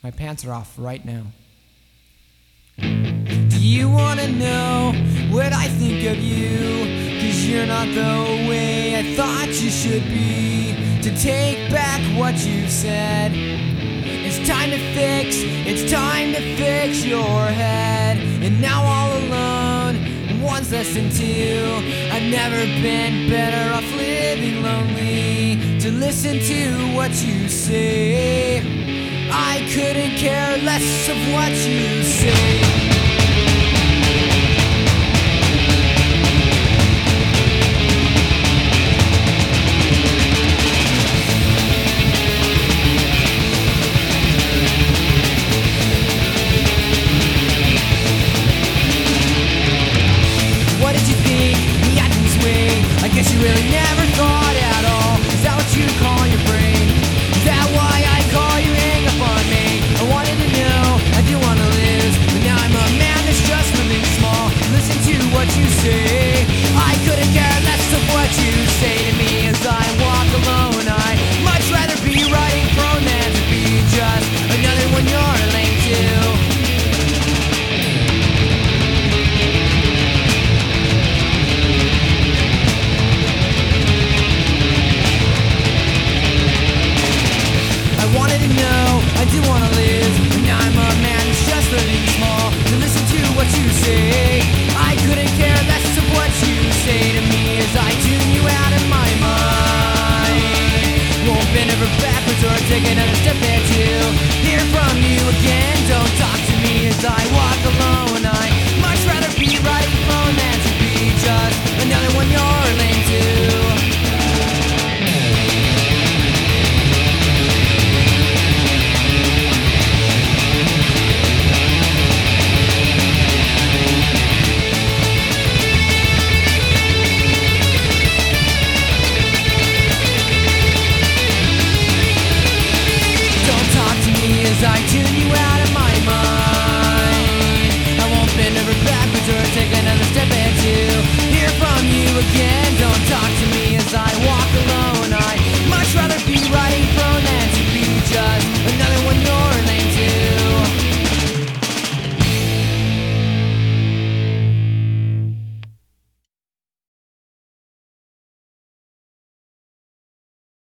My pants are off right now. Do you wanna know what I think of you? Cause you're not the way I thought you should be. To take back what you've said. It's time to fix, it's time to fix your head. And now all alone, one's less than two. I've never been better off living lonely. To listen to what you say. Less of what you say. What did you think acted this way? I guess you really never take another step